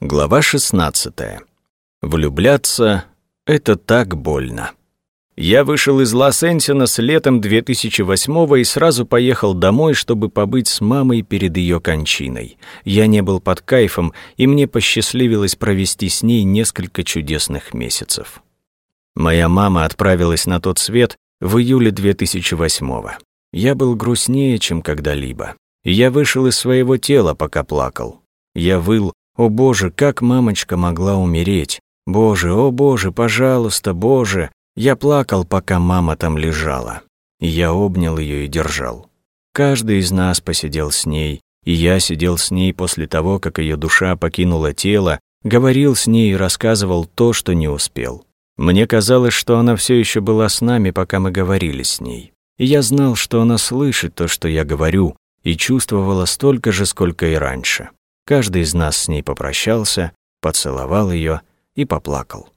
Глава 16. Влюбляться — это так больно. Я вышел из Лос-Энсинос летом 2008 и сразу поехал домой, чтобы побыть с мамой перед ее кончиной. Я не был под кайфом, и мне посчастливилось провести с ней несколько чудесных месяцев. Моя мама отправилась на тот свет в июле 2008 -го. Я был грустнее, чем когда-либо. Я вышел из своего тела, пока плакал. Я выл, о боже, как мамочка могла умереть? Боже, о боже, пожалуйста, боже. Я плакал, пока мама там лежала. Я обнял ее и держал. Каждый из нас посидел с ней, и я сидел с ней после того, как ее душа покинула тело, говорил с ней и рассказывал то, что не успел. Мне казалось, что она все еще была с нами, пока мы говорили с ней. И я знал, что она слышит то, что я говорю, и чувствовала столько же, сколько и раньше. Каждый из нас с ней попрощался, поцеловал ее и поплакал.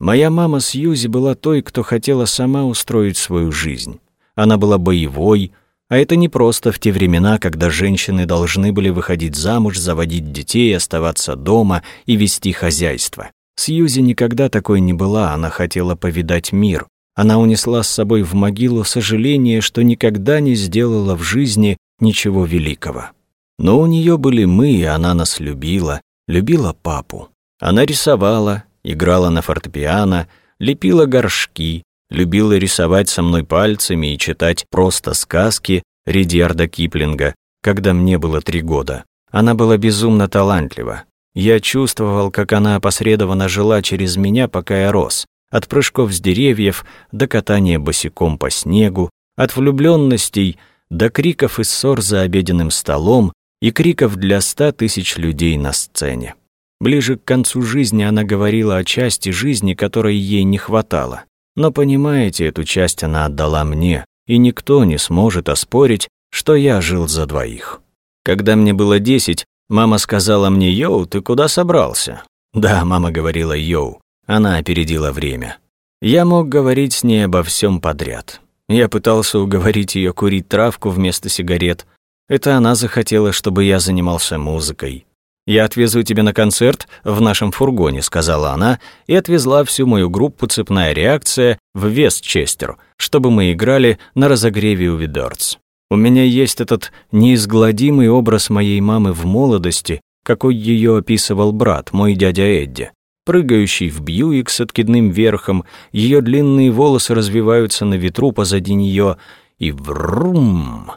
Моя мама Сьюзи была той, кто хотела сама устроить свою жизнь. Она была боевой, а это не просто в те времена, когда женщины должны были выходить замуж, заводить детей, оставаться дома и вести хозяйство. Сьюзи никогда такой не была, она хотела повидать мир. Она унесла с собой в могилу сожаление, что никогда не сделала в жизни ничего великого. Но у нее были мы, и она нас любила, любила папу. Она рисовала, играла на фортепиано, лепила горшки, любила рисовать со мной пальцами и читать просто сказки Ридьярда Киплинга, когда мне было три года. Она была безумно талантлива. Я чувствовал, как она опосредованно жила через меня, пока я рос. От прыжков с деревьев до катания босиком по снегу, от влюбленностей до криков и ссор за обеденным столом, и криков для ста тысяч людей на сцене. Ближе к концу жизни она говорила о части жизни, которой ей не хватало. Но понимаете, эту часть она отдала мне, и никто не сможет оспорить, что я жил за двоих. Когда мне было десять, мама сказала мне «Йоу, ты куда собрался?» Да, мама говорила «Йоу», она опередила время. Я мог говорить с ней обо всем подряд. Я пытался уговорить ее курить травку вместо сигарет, это она захотела, чтобы я занимался музыкой. «Я отвезу тебя на концерт в нашем фургоне», — сказала она, и отвезла всю мою группу «Цепная реакция» в Вестчестер, чтобы мы играли на разогреве у Видорц. У меня есть этот неизгладимый образ моей мамы в молодости, какой ее описывал брат, мой дядя Эдди. Прыгающий в Бьюик с откидным верхом, ее длинные волосы развиваются на ветру позади нее, и врум!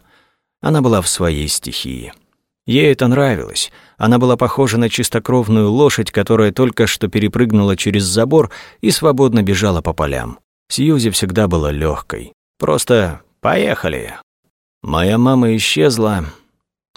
Она была в своей стихии. Ей это нравилось. Она была похожа на чистокровную лошадь, которая только что перепрыгнула через забор и свободно бежала по полям. Сьюзи всегда была легкой. Просто «поехали». Моя мама исчезла,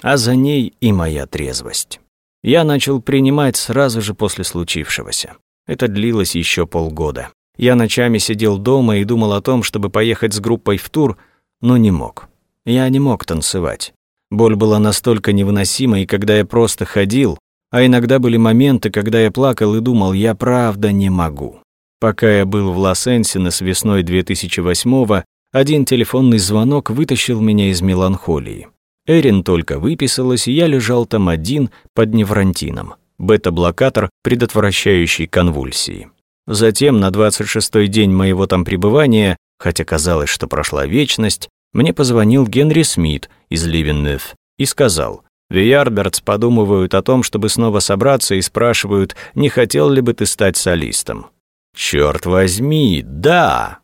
а за ней и моя трезвость. Я начал принимать сразу же после случившегося. Это длилось еще полгода. Я ночами сидел дома и думал о том, чтобы поехать с группой в тур, но не мог. Я не мог танцевать. Боль была настолько невыносимой, когда я просто ходил, а иногда были моменты, когда я плакал и думал, я правда не могу. Пока я был в Лос-Энсинес весной 2008-го, один телефонный звонок вытащил меня из меланхолии. Эрин только выписалась, и я лежал там один под неврантином. Бета-блокатор, предотвращающий конвульсии. Затем, на 26-й день моего там пребывания, хотя казалось, что прошла вечность, мне позвонил Генри Смит из Ливеннеф и сказал, «Виярбертс подумывают о том, чтобы снова собраться и спрашивают, не хотел ли бы ты стать солистом». «Черт возьми, да!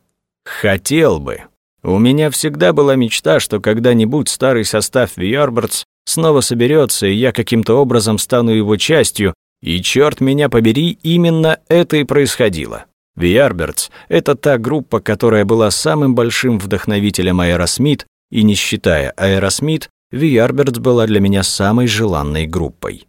Хотел бы!» У меня всегда была мечта, что когда-нибудь старый состав The Yardbirds снова соберется, и я каким-то образом стану его частью, и черт меня побери, именно это и происходило. The Yardbirds — это та группа, которая была самым большим вдохновителем Аэросмит, и не считая Aerosmith, The Yardbirds была для меня самой желанной группой.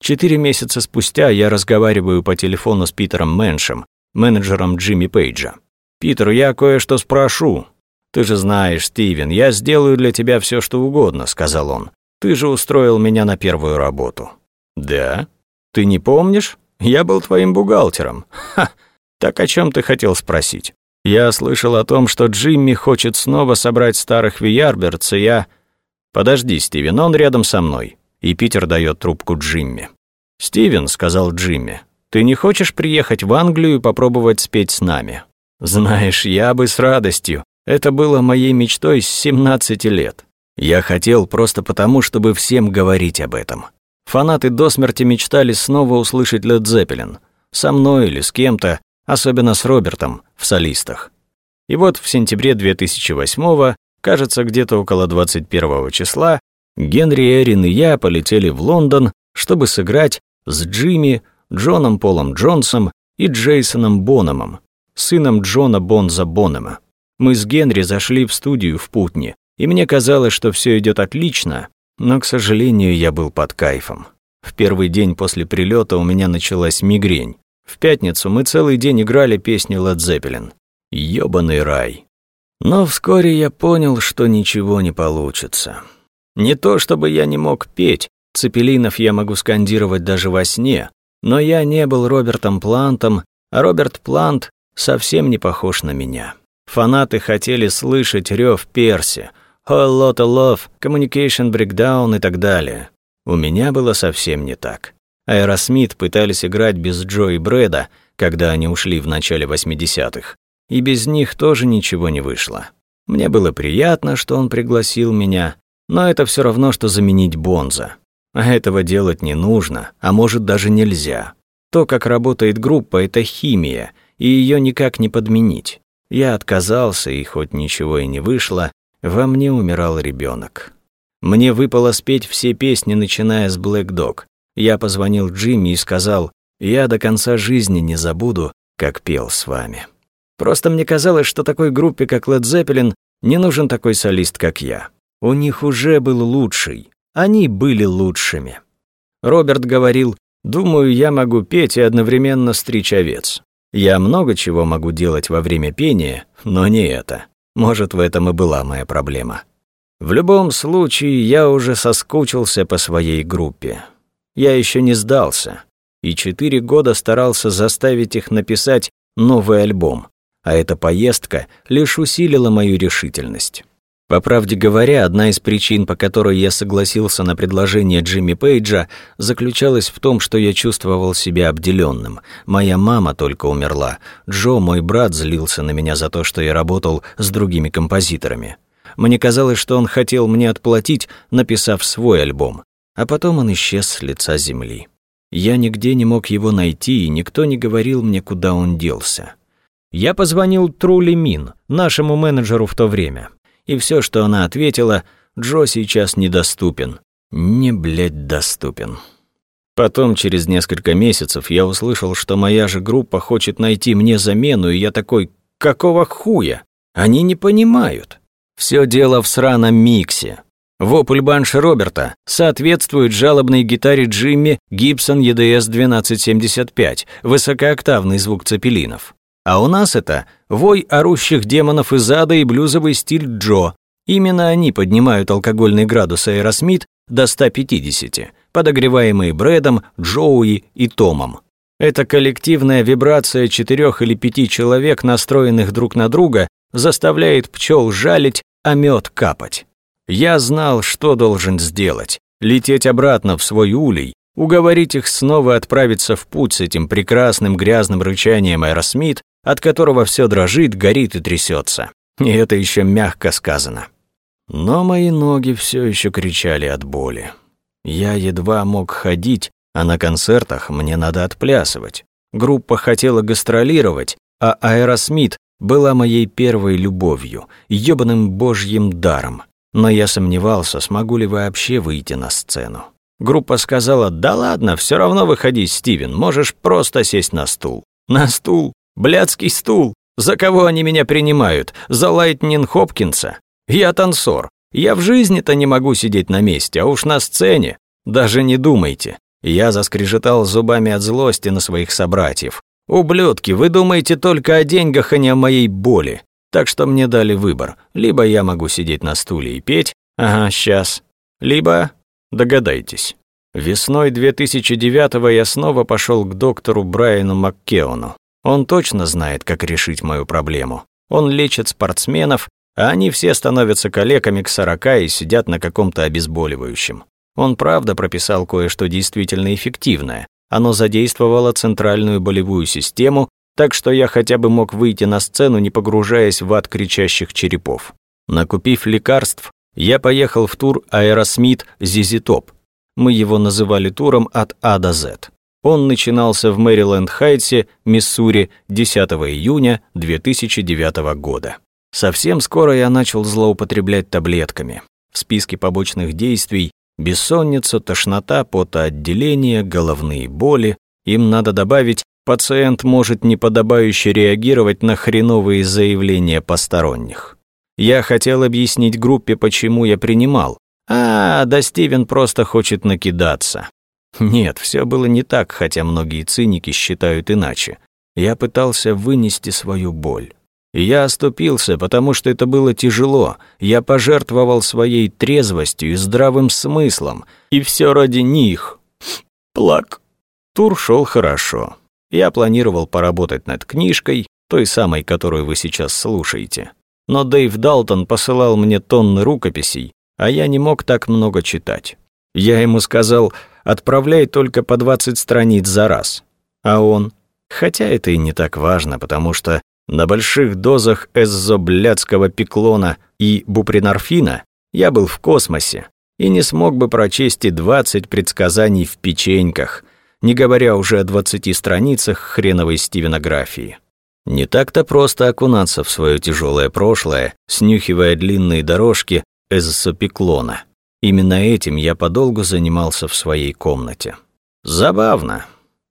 Четыре месяца спустя я разговариваю по телефону с Питером Мэншем, менеджером Джимми Пейджа. «Питер, я кое-что спрошу. Ты же знаешь, Стивен, я сделаю для тебя все, что угодно», — сказал он. «Ты же устроил меня на первую работу». «Да? Ты не помнишь? Я был твоим бухгалтером. Ха!» «Так о чем ты хотел спросить?» «Я слышал о том, что Джимми хочет снова собрать старых Виярбертс, и я...» «Подожди, Стивен, он рядом со мной». И Питер дает трубку Джимми. «Стивен», — сказал Джимми, — «ты не хочешь приехать в Англию и попробовать спеть с нами?» «Знаешь, я бы с радостью. Это было моей мечтой с 17 лет. Я хотел просто потому, чтобы всем говорить об этом. Фанаты до смерти мечтали снова услышать Led Zeppelin. Со мной или с кем-то, особенно с Робертом, в солистах. И вот в сентябре 2008 кажется, где-то около 21 числа, Генри Эрин и я полетели в Лондон, чтобы сыграть с Джимми, Джоном Полом Джонсом и Джейсоном Бономом, сыном Джона Бонза Бонома. Мы с Генри зашли в студию в Путне, и мне казалось, что все идет отлично, но, к сожалению, я был под кайфом. В первый день после прилета у меня началась мигрень. В пятницу мы целый день играли песни Led Zeppelin. Ёбаный рай. Но вскоре я понял, что ничего не получится. Не то чтобы я не мог петь, цепелинов я могу скандировать даже во сне, но я не был Робертом Плантом, а Роберт Плант совсем не похож на меня. Фанаты хотели слышать рев Перси, Whole Lotta Love, Communication Breakdown и так далее. У меня было совсем не так. Аэросмит пытались играть без Джо и Брэда, когда они ушли в начале 80-х, и без них тоже ничего не вышло. Мне было приятно, что он пригласил меня, но это все равно, что заменить Бонза. А этого делать не нужно, а может даже нельзя. То, как работает группа, это химия, и ее никак не подменить. Я отказался, и хоть ничего и не вышло, во мне умирал ребенок. Мне выпало спеть все песни, начиная с Black Dog. Я позвонил Джимми и сказал, я до конца жизни не забуду, как пел с вами. Просто мне казалось, что такой группе, как Led Zeppelin, не нужен такой солист, как я. У них уже был лучший. Они были лучшими. Роберт говорил, думаю, я могу петь и одновременно стричь овец. Я много чего могу делать во время пения, но не это. Может, в этом и была моя проблема. В любом случае, я уже соскучился по своей группе. Я еще не сдался. И четыре года старался заставить их написать новый альбом. А эта поездка лишь усилила мою решительность. По правде говоря, одна из причин, по которой я согласился на предложение Джимми Пейджа, заключалась в том, что я чувствовал себя обделенным. Моя мама только умерла. Джо, мой брат, злился на меня за то, что я работал с другими композиторами. Мне казалось, что он хотел мне отплатить, написав свой альбом. А потом он исчез с лица земли. Я нигде не мог его найти, и никто не говорил мне, куда он делся. Я позвонил Трули Мин, нашему менеджеру в то время и все, что она ответила, Джо сейчас недоступен. Не, блядь, доступен. Потом, через несколько месяцев, я услышал, что моя же группа хочет найти мне замену, и я такой, какого хуя? Они не понимают. Все дело в сраном миксе. Вопль банши Роберта соответствует жалобной гитаре Джимми Gibson EDS 1275, высокооктавный звук цепелинов. А у нас это вой орущих демонов из ада и блюзовый стиль Джо. Именно они поднимают алкогольный градус Аэросмит до 150, подогреваемые Брэдом, Джоуи и Томом. Эта коллективная вибрация четырех или пяти человек, настроенных друг на друга, заставляет пчел жалить, а мед капать. Я знал, что должен сделать. Лететь обратно в свой улей, уговорить их снова отправиться в путь с этим прекрасным грязным рычанием Аэросмит от которого все дрожит, горит и трясется. И это еще мягко сказано. Но мои ноги все еще кричали от боли. Я едва мог ходить, а на концертах мне надо отплясывать. Группа хотела гастролировать, а Аэросмит была моей первой любовью, ёбаным божьим даром. Но я сомневался, смогу ли вообще выйти на сцену. Группа сказала, да ладно, все равно выходи, Стивен, можешь просто сесть на стул. На стул? Блядский стул! За кого они меня принимают? За Лайтнин Хопкинса? Я танцор. Я в жизни-то не могу сидеть на месте, а уж на сцене. Даже не думайте. Я заскрежетал зубами от злости на своих собратьев. «Ублюдки, вы думаете только о деньгах, а не о моей боли. Так что мне дали выбор. Либо я могу сидеть на стуле и петь, ага, сейчас. Либо... догадайтесь. Весной 2009-го я снова пошел к доктору Брайану Маккеону. Он точно знает, как решить мою проблему. Он лечит спортсменов, а они все становятся калеками к сорока и сидят на каком-то обезболивающем. Он правда прописал кое-что действительно эффективное. Оно задействовало центральную болевую систему, так что я хотя бы мог выйти на сцену, не погружаясь в ад кричащих черепов. Накупив лекарств, я поехал в тур «Aerosmith ZZ Top». Мы его называли туром от A до Z. Он начинался в Мэриленд-Хайтсе, Миссури, 10 июня 2009 года. Совсем скоро я начал злоупотреблять таблетками. В списке побочных действий бессонница, тошнота, потоотделение, головные боли. Им надо добавить пациент может неподобающе реагировать на хреновые заявления посторонних. Я хотел объяснить группе, почему я принимал. А, да Стивен просто хочет накидаться. Нет, все было не так, хотя многие циники считают иначе. Я пытался вынести свою боль. Я оступился, потому что это было тяжело. Я пожертвовал своей трезвостью и здравым смыслом. И все ради них. Плак. Тур шел хорошо. Я планировал поработать над книжкой, той самой, которую вы сейчас слушаете. Но Дэйв Далтон посылал мне тонны рукописей, а я не мог так много читать. Я ему сказал, отправляй только по 20 страниц за раз. А он... Хотя это и не так важно, потому что на больших дозах эзоблядского пиклона и бупринорфина я был в космосе и не смог бы прочесть и 20 предсказаний в печеньках, не говоря уже о 20 страницах хреновой стивенографии. Не так-то просто окунаться в свое тяжелое прошлое, снюхивая длинные дорожки эзосопиклона. Именно этим я подолгу занимался в своей комнате. Забавно.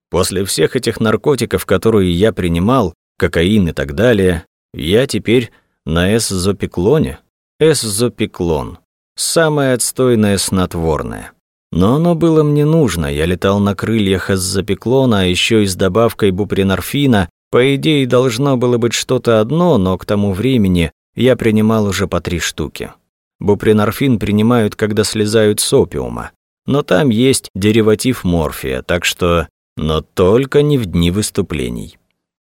После всех этих наркотиков, которые я принимал, кокаин и так далее, я теперь на эзопиклоне. Эзопиклон. Самое отстойное снотворное. Но оно было мне нужно, я летал на крыльях из запеклона, а еще и с добавкой бупринорфина. По идее, должно было быть что-то одно, но к тому времени я принимал уже по три штуки. Бупринорфин принимают, когда слезают с опиума. Но там есть дериватив морфия, так что... Но только не в дни выступлений.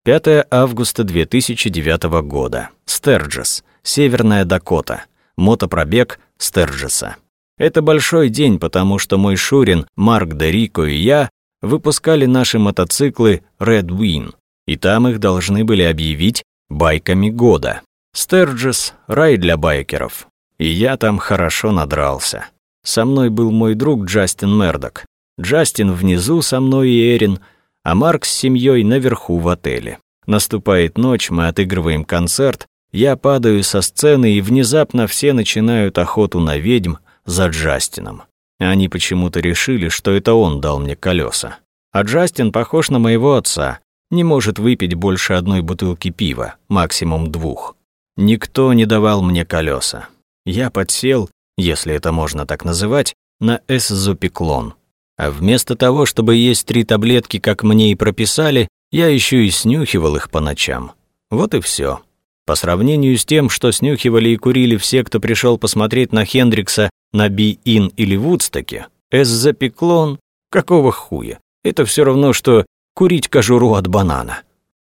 5 августа 2009 года. Стерджес, Северная Дакота. Мотопробег Стерджеса. Это большой день, потому что мой Шурин, Марк Дерико и я выпускали наши мотоциклы Red Wing, и там их должны были объявить байками года. Стерджес – рай для байкеров. И я там хорошо надрался. Со мной был мой друг Джастин Мердок. Джастин внизу со мной и Эрин, а Марк с семьей наверху в отеле. Наступает ночь, мы отыгрываем концерт, я падаю со сцены, и внезапно все начинают охоту на ведьм, за Джастином. Они почему-то решили, что это он дал мне колеса. А Джастин похож на моего отца, не может выпить больше одной бутылки пива, максимум двух. Никто не давал мне колеса. Я подсел, если это можно так называть, на эсзопиклон. А вместо того, чтобы есть три таблетки, как мне и прописали, я еще и снюхивал их по ночам. Вот и все. По сравнению с тем, что снюхивали и курили все, кто пришел посмотреть на Хендрикса на Би-Ин или Вудстоке, эсзапеклон, какого хуя? Это все равно, что курить кожуру от банана.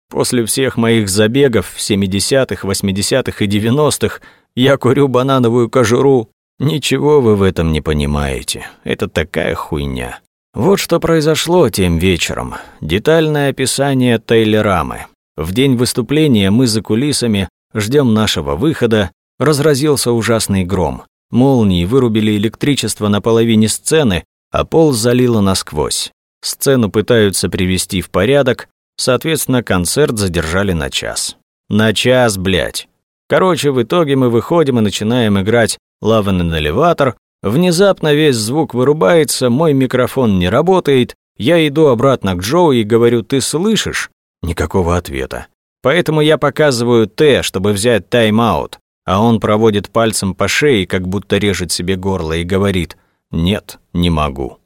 После всех моих забегов в 70-х, 80-х и 90-х я курю банановую кожуру. Ничего вы в этом не понимаете. Это такая хуйня. Вот что произошло тем вечером. Детальное описание Тейлерамы. В день выступления мы за кулисами ждем нашего выхода. Разразился ужасный гром. Молнии вырубили электричество на половине сцены, а пол залило насквозь. Сцену пытаются привести в порядок, соответственно, концерт задержали на час. На час, блядь. Короче, в итоге мы выходим и начинаем играть «Love in an Elevator», Внезапно весь звук вырубается, мой микрофон не работает, я иду обратно к Джоу и говорю «ты слышишь?» Никакого ответа. Поэтому я показываю Т, чтобы взять тайм-аут, а он проводит пальцем по шее, как будто режет себе горло и говорит «Нет, не могу».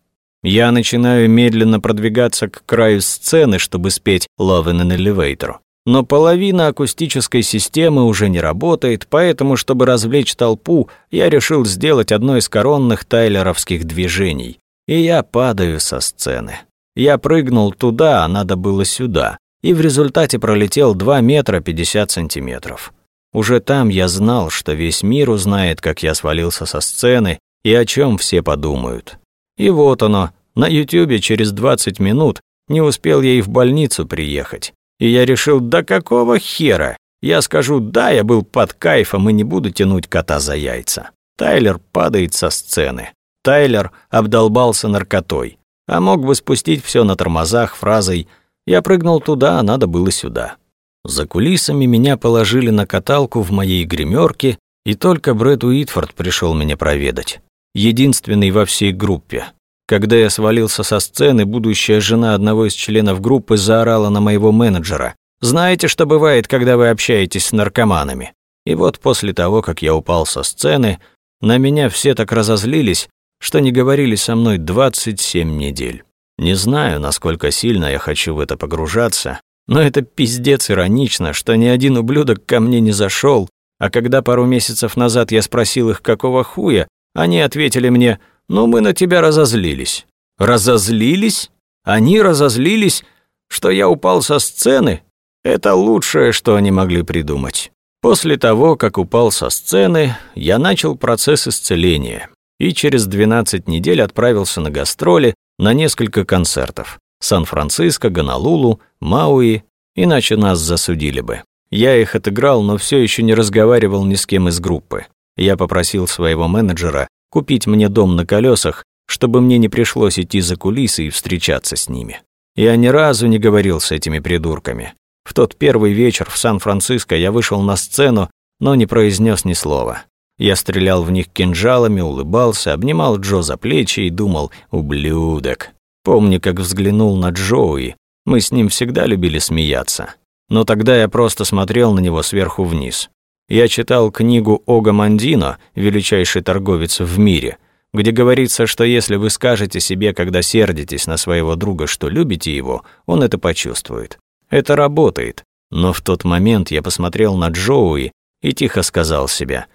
Я начинаю медленно продвигаться к краю сцены, чтобы спеть «Love in an Elevator». Но половина акустической системы уже не работает, поэтому, чтобы развлечь толпу, я решил сделать одно из коронных тайлеровских движений. И я падаю со сцены. Я прыгнул туда, а надо было сюда, и в результате пролетел 2 метра 50 сантиметров. Уже там я знал, что весь мир узнает, как я свалился со сцены и о чем все подумают. И вот оно, на Ютубе через 20 минут, не успел я и в больницу приехать. И я решил, да какого хера? Я скажу, да, я был под кайфом и не буду тянуть кота за яйца. Тайлер падает со сцены. Тайлер обдолбался наркотой, а мог бы спустить все на тормозах фразой «Я прыгнул туда, а надо было сюда». За кулисами меня положили на каталку в моей гримерке, и только Брэд Уитфорд пришел меня проведать. Единственный во всей группе. Когда я свалился со сцены, будущая жена одного из членов группы заорала на моего менеджера. «Знаете, что бывает, когда вы общаетесь с наркоманами?» И вот после того, как я упал со сцены, на меня все так разозлились, что не говорили со мной 27 недель. Не знаю, насколько сильно я хочу в это погружаться, но это пиздец иронично, что ни один ублюдок ко мне не зашел, а когда пару месяцев назад я спросил их, какого хуя, они ответили мне, ну мы на тебя разозлились. Разозлились? Они разозлились, что я упал со сцены? Это лучшее, что они могли придумать. После того, как упал со сцены, я начал процесс исцеления и через 12 недель отправился на гастроли на несколько концертов. Сан-Франциско, Гонолулу, Мауи, иначе нас засудили бы. Я их отыграл, но все еще не разговаривал ни с кем из группы. Я попросил своего менеджера купить мне дом на колесах, чтобы мне не пришлось идти за кулисы и встречаться с ними. Я ни разу не говорил с этими придурками. В тот первый вечер в Сан-Франциско я вышел на сцену, но не произнес ни слова. Я стрелял в них кинжалами, улыбался, обнимал Джо за плечи и думал «ублюдок». Помню, как взглянул на Джоуи. Мы с ним всегда любили смеяться. Но тогда я просто смотрел на него сверху вниз. Я читал книгу Ога Мандино, величайший торговец в мире, где говорится, что если вы скажете себе, когда сердитесь на своего друга, что любите его, он это почувствует. Это работает. Но в тот момент я посмотрел на Джоуи и тихо сказал себе,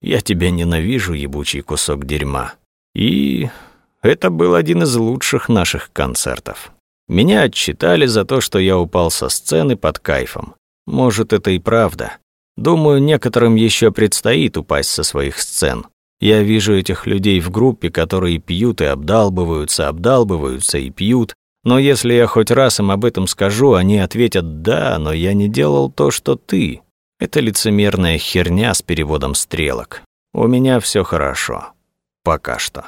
«Я тебя ненавижу, ебучий кусок дерьма». И это был один из лучших наших концертов. Меня отчитали за то, что я упал со сцены под кайфом. Может, это и правда. Думаю, некоторым еще предстоит упасть со своих сцен. Я вижу этих людей в группе, которые пьют и обдалбываются, обдалбываются и пьют, но если я хоть раз им об этом скажу, они ответят «да, но я не делал то, что ты». Это лицемерная херня с переводом стрелок. У меня все хорошо. Пока что.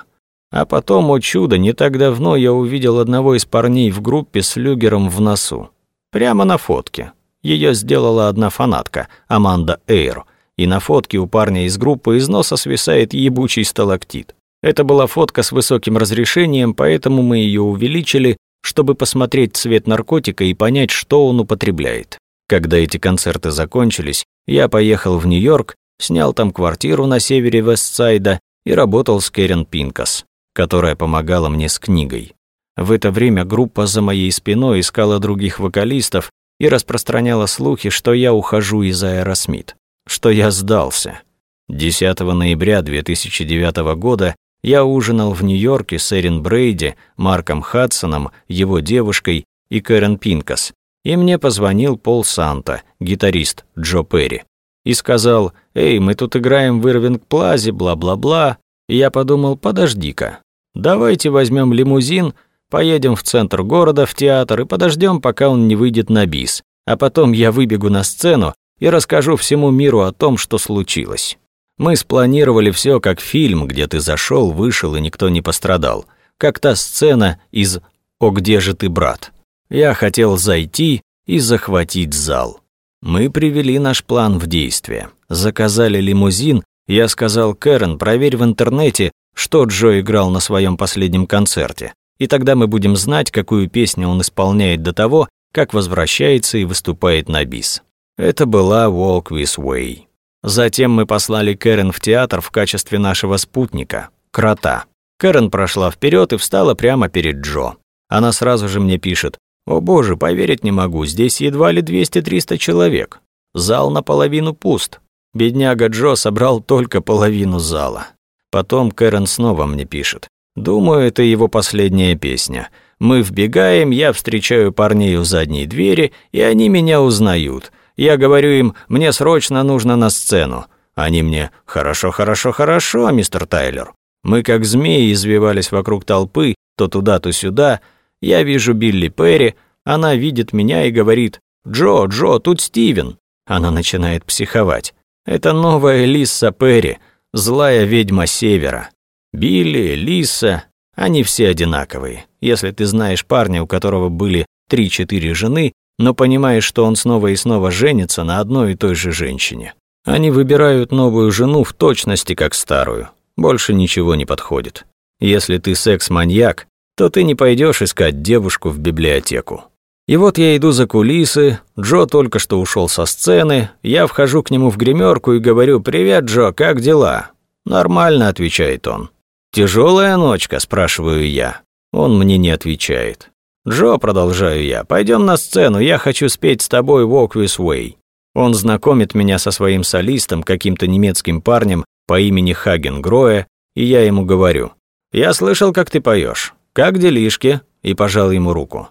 А потом, о чудо, не так давно я увидел одного из парней в группе с люгером в носу. Прямо на фотке. Ее сделала одна фанатка, Аманда Эйр, и на фотке у парня из группы из носа свисает ебучий сталактит. Это была фотка с высоким разрешением, поэтому мы ее увеличили, чтобы посмотреть цвет наркотика и понять, что он употребляет. Когда эти концерты закончились, я поехал в Нью-Йорк, снял там квартиру на севере Вестсайда и работал с Кэрен Пинкас которая помогала мне с книгой. В это время группа за моей спиной искала других вокалистов и распространяла слухи, что я ухожу из Аэросмит, что я сдался. 10 ноября 2009 года я ужинал в Нью-Йорке с Эрин Брейди, Марком Хадсоном, его девушкой и Кэрен Пинкас, и мне позвонил Пол Санта, гитарист Джо Перри, и сказал, «Эй, мы тут играем в Ирвинг-Плазе, бла-бла-бла, и я подумал, подожди-ка, давайте возьмем лимузин, поедем в центр города, в театр и подождем, пока он не выйдет на бис. А потом я выбегу на сцену и расскажу всему миру о том, что случилось. Мы спланировали все как фильм, где ты зашел, вышел и никто не пострадал. Как та сцена из «О, где же ты, брат?». Я хотел зайти и захватить зал. Мы привели наш план в действие. Заказали лимузин я сказал Кэрен, проверь в интернете, что Джо играл на своем последнем концерте, и тогда мы будем знать, какую песню он исполняет до того, как возвращается и выступает на бис. Это была Walk This Way. Затем мы послали Кэрен в театр в качестве нашего спутника, крота. Кэрен прошла вперед и встала прямо перед Джо. Она сразу же мне пишет, «О боже, поверить не могу, здесь едва ли 200-300 человек. Зал наполовину пуст. Бедняга Джо собрал только половину зала. Потом Кэрон снова мне пишет. Думаю, это его последняя песня. Мы вбегаем, я встречаю парней у задней двери, и они меня узнают. Я говорю им, мне срочно нужно на сцену. Они мне, хорошо, хорошо, хорошо, мистер Тайлер. Мы как змеи извивались вокруг толпы, то туда, то сюда. Я вижу Билли Перри, она видит меня и говорит «Джо, Джо, тут Стивен». Она начинает психовать. Это новая Лисса Перри, злая ведьма Севера. Билли, Лиса, они все одинаковые. Если ты знаешь парня, у которого были три-четыре жены, но понимаешь, что он снова и снова женится на одной и той же женщине. Они выбирают новую жену в точности как старую. Больше ничего не подходит. Если ты секс-маньяк, то ты не пойдешь искать девушку в библиотеку. И вот я иду за кулисы, Джо только что ушел со сцены, я вхожу к нему в гримерку и говорю «Привет, Джо, как дела?» «Нормально», — отвечает он. «Тяжелая ночка?» — спрашиваю я. Он мне не отвечает. «Джо», — продолжаю я, — «пойдем на сцену, я хочу спеть с тобой «Walk This Way». Он знакомит меня со своим солистом, каким-то немецким парнем по имени Хаген Гроя, и я ему говорю, «Я слышал, как ты поешь. Как делишки?» и пожал ему руку.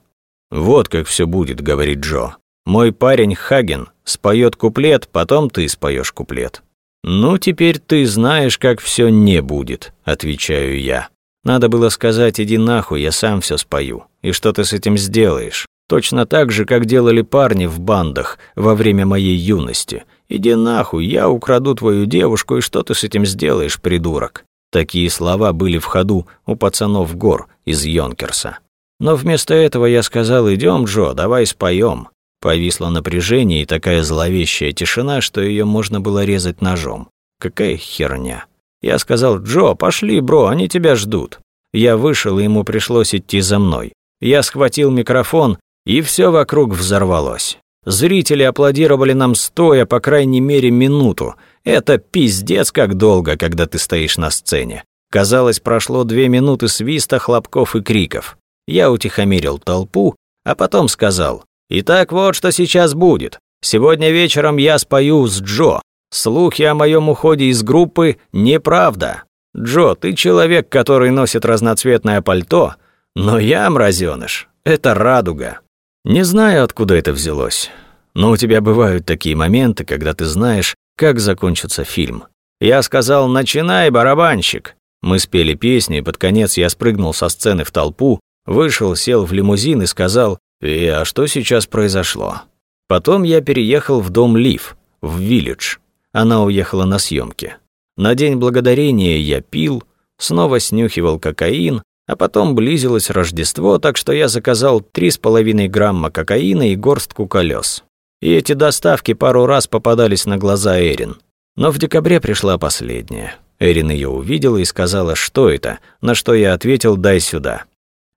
«Вот как все будет», — говорит Джо. «Мой парень Хаген споет куплет, потом ты споешь куплет». «Ну, теперь ты знаешь, как все не будет», — отвечаю я. Надо было сказать, иди нахуй, я сам все спою. И что ты с этим сделаешь? Точно так же, как делали парни в бандах во время моей юности. Иди нахуй, я украду твою девушку, и что ты с этим сделаешь, придурок? Такие слова были в ходу у пацанов гор из Йонкерса. Но вместо этого я сказал, идем, Джо, давай споем. Повисло напряжение и такая зловещая тишина, что ее можно было резать ножом. Какая херня. Я сказал, Джо, пошли, бро, они тебя ждут. Я вышел, и ему пришлось идти за мной. Я схватил микрофон, и все вокруг взорвалось. Зрители аплодировали нам стоя, по крайней мере, минуту. Это пиздец как долго, когда ты стоишь на сцене. Казалось, прошло две минуты свиста, хлопков и криков. Я утихомирил толпу, а потом сказал, «Итак, вот что сейчас будет. Сегодня вечером я спою с Джо. Слухи о моем уходе из группы – неправда. Джо, ты человек, который носит разноцветное пальто, но я, мразёныш, это радуга. Не знаю, откуда это взялось, но у тебя бывают такие моменты, когда ты знаешь, как закончится фильм. Я сказал «Начинай, барабанщик!» Мы спели песни, и под конец я спрыгнул со сцены в толпу, вышел, сел в лимузин и сказал «И а что сейчас произошло?» Потом я переехал в дом Лив, в Виллидж. Она уехала на съемки. На День Благодарения я пил, снова снюхивал кокаин, а потом близилось Рождество, так что я заказал 3,5 грамма кокаина и горстку колес. И эти доставки пару раз попадались на глаза Эрин. Но в декабре пришла последняя. Эрин ее увидела и сказала, что это, на что я ответил «дай сюда».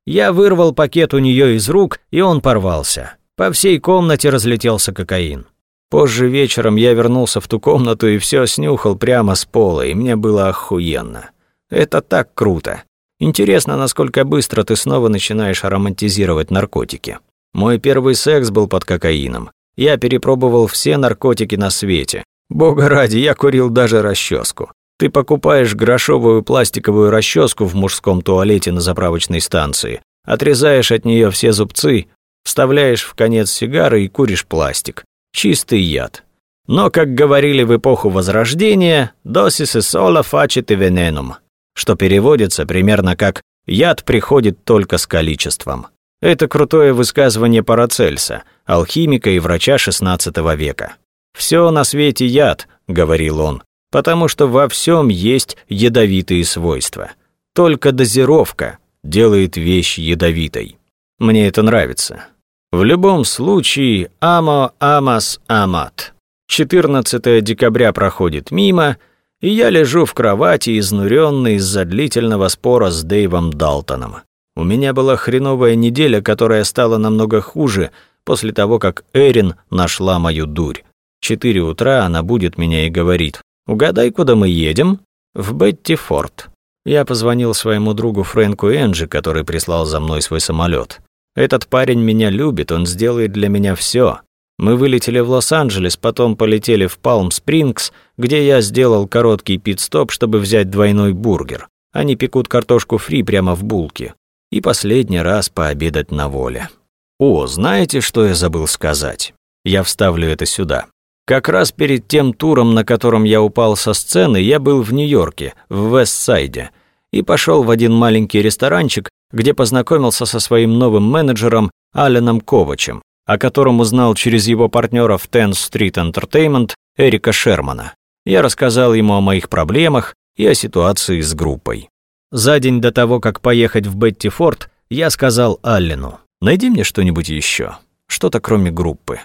Я вырвал пакет у нее из рук, и он порвался. По всей комнате разлетелся кокаин. Позже вечером я вернулся в ту комнату и все снюхал прямо с пола, и мне было охуенно. Это так круто. Интересно, насколько быстро ты снова начинаешь романтизировать наркотики. Мой первый секс был под кокаином. Я перепробовал все наркотики на свете. Бога ради, я курил даже расческу. Ты покупаешь грошовую пластиковую расческу в мужском туалете на заправочной станции, отрезаешь от нее все зубцы, вставляешь в конец сигары и куришь пластик. Чистый яд. Но, как говорили в эпоху Возрождения, «dosis is sola facit и venenum», что переводится примерно как «яд приходит только с количеством». Это крутое высказывание Парацельса, алхимика и врача XVI века. «Все на свете яд», — говорил он, «потому что во всем есть ядовитые свойства. Только дозировка делает вещь ядовитой». Мне это нравится. В любом случае, амо амас амат. 14 декабря проходит мимо, и я лежу в кровати, изнуренный из-за длительного спора с Дэйвом Далтоном. У меня была хреновая неделя, которая стала намного хуже после того, как Эрин нашла мою дурь. Четыре утра она будет меня и говорит, «Угадай, куда мы едем?» «В Бетти-Форд». Я позвонил своему другу Фрэнку Энджи, который прислал за мной свой самолет. Этот парень меня любит, он сделает для меня все. Мы вылетели в Лос-Анджелес, потом полетели в Палм-Спрингс, где я сделал короткий пит-стоп, чтобы взять двойной бургер. Они пекут картошку фри прямо в булке. И последний раз пообедать на воле. О, знаете, что я забыл сказать? Я вставлю это сюда. Как раз перед тем туром, на котором я упал со сцены, я был в Нью-Йорке, в Вестсайде. и пошел в один маленький ресторанчик, где познакомился со своим новым менеджером Аленом Ковачем, о котором узнал через его партнера в Ten Street Entertainment Эрика Шермана. Я рассказал ему о моих проблемах и о ситуации с группой. За день до того, как поехать в Бетти Форд, я сказал Аллену, найди мне что-нибудь еще, что-то кроме группы.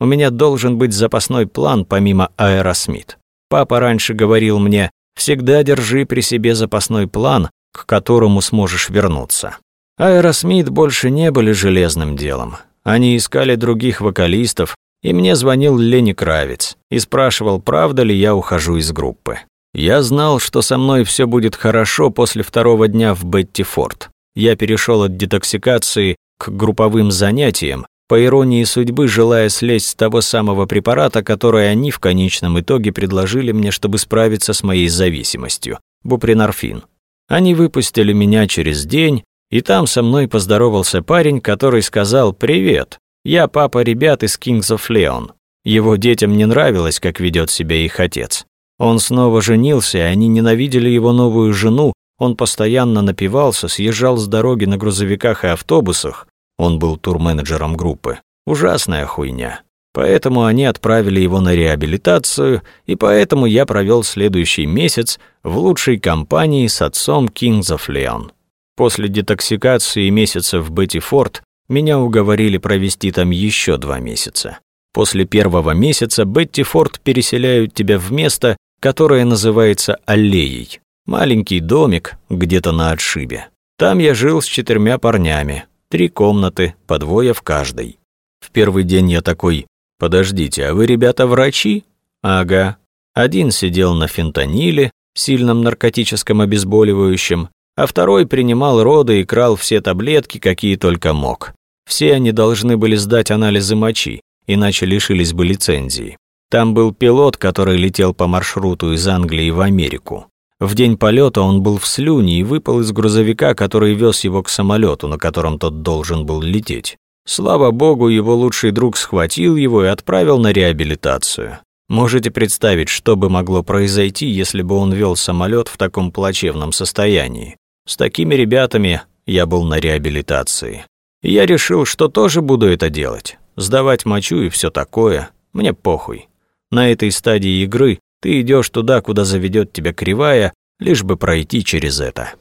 У меня должен быть запасной план помимо Аэросмит. Папа раньше говорил мне, всегда держи при себе запасной план, к которому сможешь вернуться. Аэросмит больше не были железным делом. Они искали других вокалистов, и мне звонил Ленни Кравиц и спрашивал, правда ли я ухожу из группы. Я знал, что со мной все будет хорошо после второго дня в Бетти Форд. Я перешел от детоксикации к групповым занятиям, по иронии судьбы желая слезть с того самого препарата, который они в конечном итоге предложили мне, чтобы справиться с моей зависимостью – бупринорфин. Они выпустили меня через день, и там со мной поздоровался парень, который сказал «Привет, я папа ребят из Kings of Leon». Его детям не нравилось, как ведет себя их отец. Он снова женился, и они ненавидели его новую жену, он постоянно напивался, съезжал с дороги на грузовиках и автобусах. Он был турменеджером группы. Ужасная хуйня. Поэтому они отправили его на реабилитацию, и поэтому я провел следующий месяц в лучшей компании с отцом Kings of Leon. После детоксикации месяца в Бетти Форд меня уговорили провести там еще два месяца. После первого месяца Бетти Форд переселяют тебя в место, которое называется Аллеей. Маленький домик где-то на отшибе. Там я жил с четырьмя парнями. Три комнаты, по двое в каждой. В первый день я такой, подождите, а вы, ребята, врачи? Ага. Один сидел на фентаниле, сильном наркотическом обезболивающем, а второй принимал роды и крал все таблетки, какие только мог. Все они должны были сдать анализы мочи, иначе лишились бы лицензии. Там был пилот, который летел по маршруту из Англии в Америку. В день полета он был в слюне и выпал из грузовика, который вез его к самолету, на котором тот должен был лететь. Слава богу, его лучший друг схватил его и отправил на реабилитацию. Можете представить, что бы могло произойти, если бы он вел самолет в таком плачевном состоянии. С такими ребятами я был на реабилитации. И я решил, что тоже буду это делать. Сдавать мочу и все такое. Мне похуй. На этой стадии игры ты идешь туда, куда заведет тебя кривая, лишь бы пройти через это.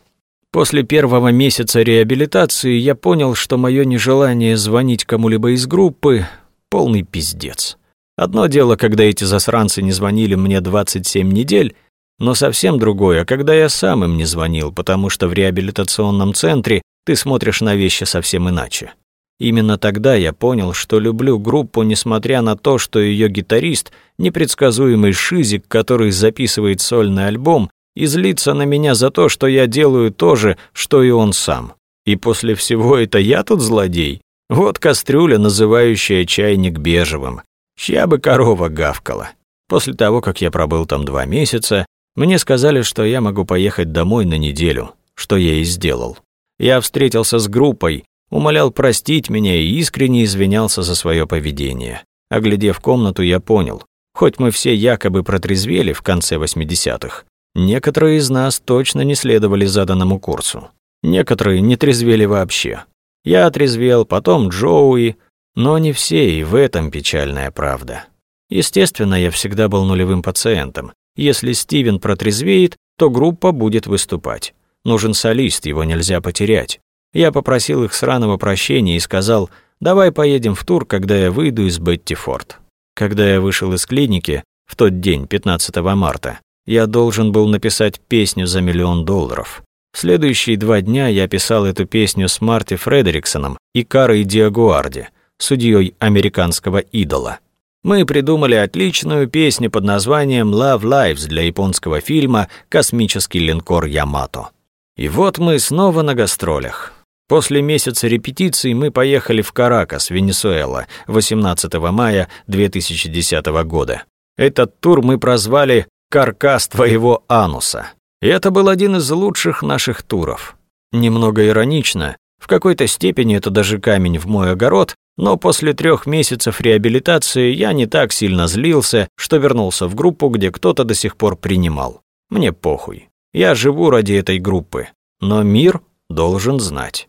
После первого месяца реабилитации я понял, что мое нежелание звонить кому-либо из группы – полный пиздец. Одно дело, когда эти засранцы не звонили мне 27 недель, но совсем другое, когда я сам им не звонил, потому что в реабилитационном центре ты смотришь на вещи совсем иначе. Именно тогда я понял, что люблю группу, несмотря на то, что ее гитарист – непредсказуемый шизик, который записывает сольный альбом, и злится на меня за то, что я делаю то же, что и он сам. И после всего это я тут злодей? Вот кастрюля, называющая чайник бежевым. Чья бы корова гавкала. После того, как я пробыл там два месяца, мне сказали, что я могу поехать домой на неделю, что я и сделал. Я встретился с группой, умолял простить меня и искренне извинялся за свое поведение. Оглядев комнату, я понял, хоть мы все якобы протрезвели в конце 80-х, некоторые из нас точно не следовали заданному курсу. Некоторые не трезвели вообще. Я отрезвел, потом Джоуи, но не все, и в этом печальная правда. Естественно, я всегда был нулевым пациентом, если Стивен протрезвеет, то группа будет выступать. Нужен солист, его нельзя потерять. Я попросил их сраного прощения и сказал, давай поедем в тур, когда я выйду из Бетти Форд. Когда я вышел из клиники, в тот день, 15 марта, я должен был написать песню за миллион долларов. В следующие два дня я писал эту песню с Марти Фредериксоном и Карой Диагуарди, судьей американского идола. Мы придумали отличную песню под названием «Love Lives» для японского фильма «Космический линкор Ямато». И вот мы снова на гастролях. После месяца репетиций мы поехали в Каракас, Венесуэла, 18 мая 2010 года. Этот тур мы прозвали «Каркас твоего ануса». И это был один из лучших наших туров. Немного иронично, в какой-то степени это даже камень в мой огород, но после трех месяцев реабилитации я не так сильно злился, что вернулся в группу, где кто-то до сих пор принимал. Мне похуй. Я живу ради этой группы, но мир должен знать.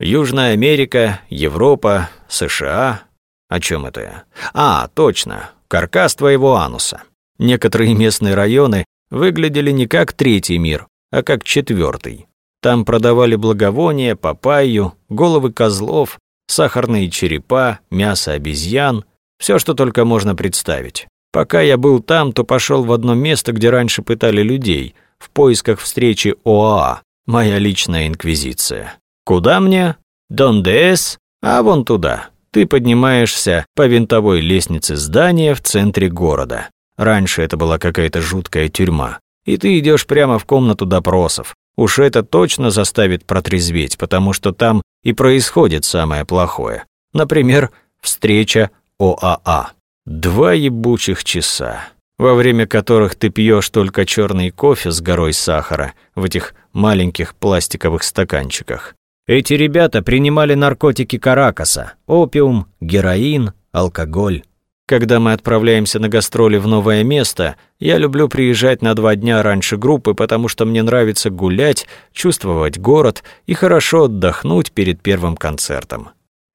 Южная Америка, Европа, США. О чем это я? А, точно, каркас твоего ануса. Некоторые местные районы выглядели не как третий мир, а как четвертый. Там продавали благовония, папайю, головы козлов, сахарные черепа, мясо обезьян, все, что только можно представить. Пока я был там, то пошел в одно место, где раньше пытали людей, в поисках встречи ОАА, моя личная инквизиция. Куда мне? Дондес? А вон туда. Ты поднимаешься по винтовой лестнице здания в центре города. Раньше это была какая-то жуткая тюрьма. И ты идешь прямо в комнату допросов. Уж это точно заставит протрезветь, потому что там и происходит самое плохое. Например, встреча ОАА. Два ебучих часа, во время которых ты пьешь только черный кофе с горой сахара в этих маленьких пластиковых стаканчиках. Эти ребята принимали наркотики Каракаса, опиум, героин, алкоголь. Когда мы отправляемся на гастроли в новое место, я люблю приезжать на два дня раньше группы, потому что мне нравится гулять, чувствовать город и хорошо отдохнуть перед первым концертом.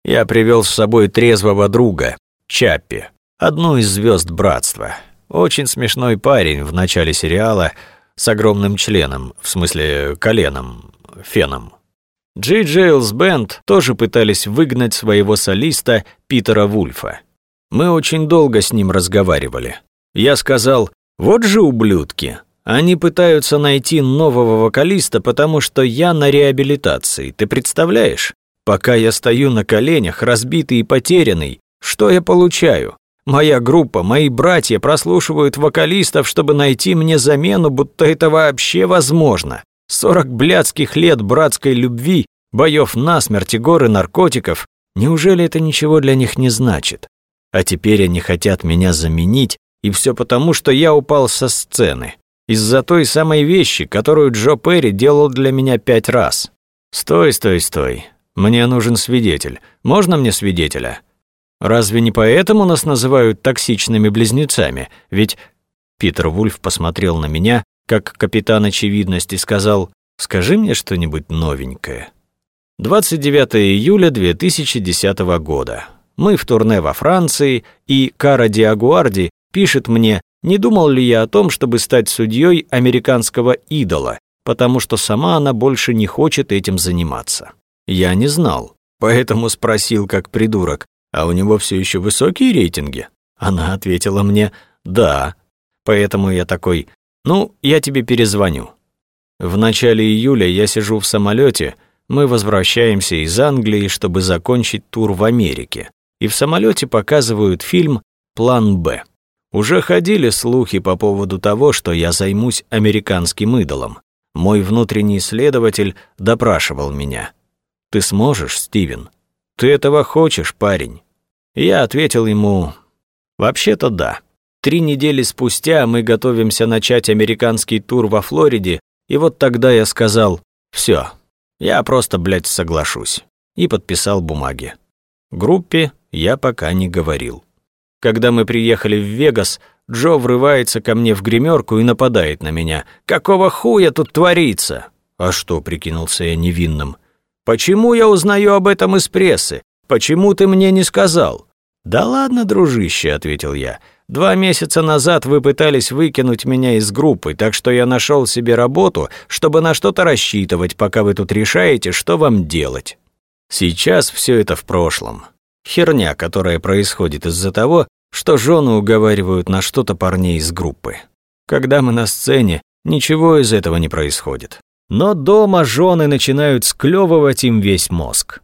Я привел с собой трезвого друга, Чаппи, одну из звезд братства. Очень смешной парень в начале сериала с огромным членом, в смысле коленом, феном. Джей Джейлс Бенд тоже пытались выгнать своего солиста Питера Вульфа. Мы очень долго с ним разговаривали. Я сказал, вот же ублюдки. Они пытаются найти нового вокалиста, потому что я на реабилитации, ты представляешь? Пока я стою на коленях, разбитый и потерянный, что я получаю? Моя группа, мои братья прослушивают вокалистов, чтобы найти мне замену, будто это вообще возможно. Сорок блядских лет братской любви, боев насмерть и горы наркотиков. Неужели это ничего для них не значит? А теперь они хотят меня заменить, и все потому, что я упал со сцены. Из-за той самой вещи, которую Джо Перри делал для меня пять раз. Стой, стой, стой. Мне нужен свидетель. Можно мне свидетеля? Разве не поэтому нас называют токсичными близнецами? Ведь Питер Вульф посмотрел на меня, как капитан очевидности, сказал «Скажи мне что-нибудь новенькое». 29 июля 2010 года. Мы в турне во Франции, и Кара Диагуарди пишет мне, не думал ли я о том, чтобы стать судьей американского идола, потому что сама она больше не хочет этим заниматься. Я не знал, поэтому спросил как придурок, а у него все еще высокие рейтинги? Она ответила мне «да». Поэтому я такой «ну, я тебе перезвоню». В начале июля я сижу в самолете, мы возвращаемся из Англии, чтобы закончить тур в Америке. И в самолете показывают фильм «План Б». Уже ходили слухи по поводу того, что я займусь американским идолом. Мой внутренний следователь допрашивал меня. «Ты сможешь, Стивен? Ты этого хочешь, парень?» Я ответил ему, вообще-то да. Три недели спустя мы готовимся начать американский тур во Флориде, и вот тогда я сказал, все, я просто, блядь, соглашусь. И подписал бумаги. Группе я пока не говорил. Когда мы приехали в Вегас, Джо врывается ко мне в гримерку и нападает на меня. «Какого хуя тут творится?» «А что?» — прикинулся я невинным. «Почему я узнаю об этом из прессы? Почему ты мне не сказал?» «Да ладно, дружище», — ответил я. «Два месяца назад вы пытались выкинуть меня из группы, так что я нашел себе работу, чтобы на что-то рассчитывать, пока вы тут решаете, что вам делать. Сейчас все это в прошлом. Херня, которая происходит из-за того, что жены уговаривают на что-то парней из группы. Когда мы на сцене, ничего из этого не происходит. Но дома жены начинают склевывать им весь мозг.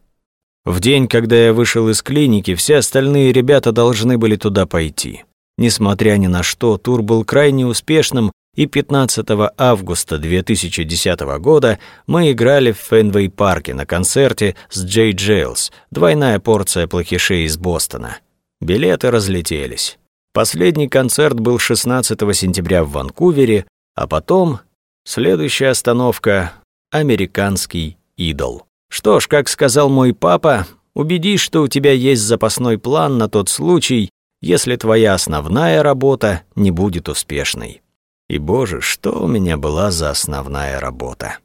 В день, когда я вышел из клиники, все остальные ребята должны были туда пойти. Несмотря ни на что, тур был крайне успешным, и 15 августа 2010 года мы играли в Фенвей-парке на концерте с Джей Джейлс, двойная порция плохишей из Бостона. Билеты разлетелись. Последний концерт был 16 сентября в Ванкувере, а потом следующая остановка — «Американский идол». Что ж, как сказал мой папа, убедись, что у тебя есть запасной план на тот случай, если твоя основная работа не будет успешной. И, боже, что у меня была за основная работа.